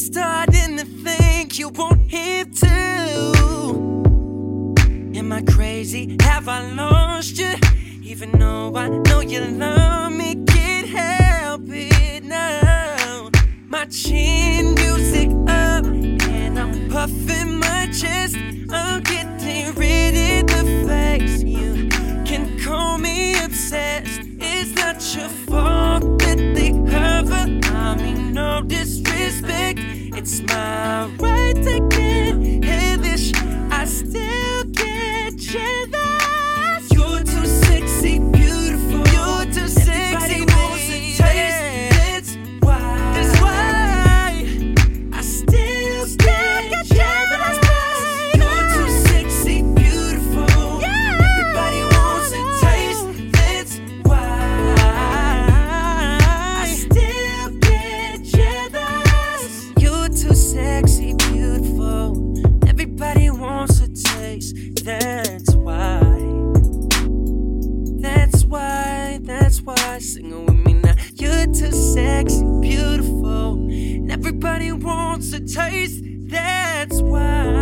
starting to think you want him too. Am I crazy? Have I lost you? Even though I know you love me, can't help it now. My chin music up, and I'm puffing my chest. Why. Sing it with me now. You're too sexy, beautiful. And everybody wants a taste. That's why